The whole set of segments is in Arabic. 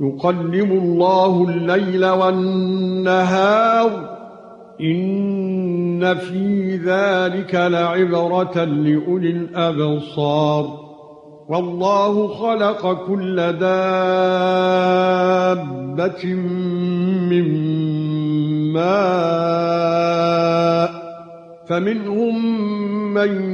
يقلب الله الليل والنهار إن في ذلك لعبرة لأولي الأبصار. والله خلق كل دابة من ماء فمنهم من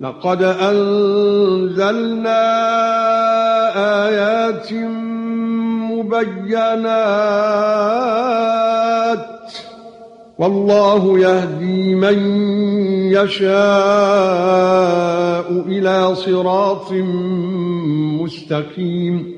لقد أنزلنا آيات مبينات. والله يهدي من يشاء إلى صراط مستقيم.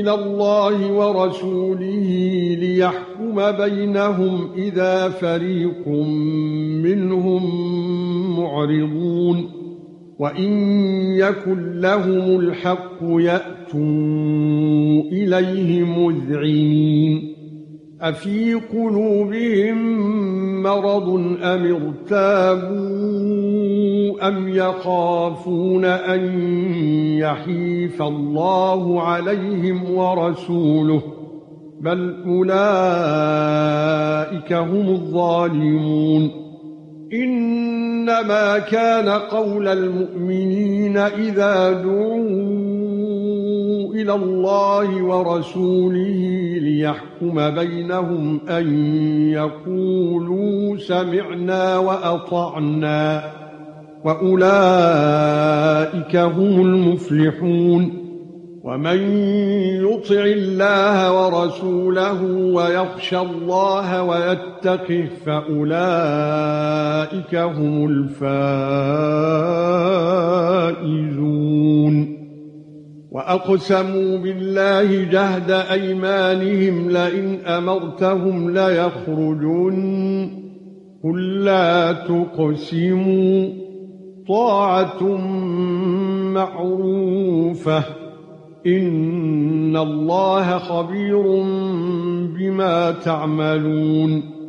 إلى الله ورسوله ليحكم بينهم إذا فريق منهم معرضون وإن يكن لهم الحق يأتوا إليه مذعنين أفي قلوبهم مرض أم ارتابوا ام يخافون ان يحيف الله عليهم ورسوله بل اولئك هم الظالمون انما كان قول المؤمنين اذا دعوا إلى الله ورسوله ليحكم بينهم ان يقولوا سمعنا واطعنا وأولئك هم المفلحون ومن يطع الله ورسوله ويخشى الله ويتقه فأولئك هم الفائزون وأقسموا بالله جهد أيمانهم لئن أمرتهم ليخرجون قل لا تقسموا طاعة معروفة. إن الله خبير بما تعملون.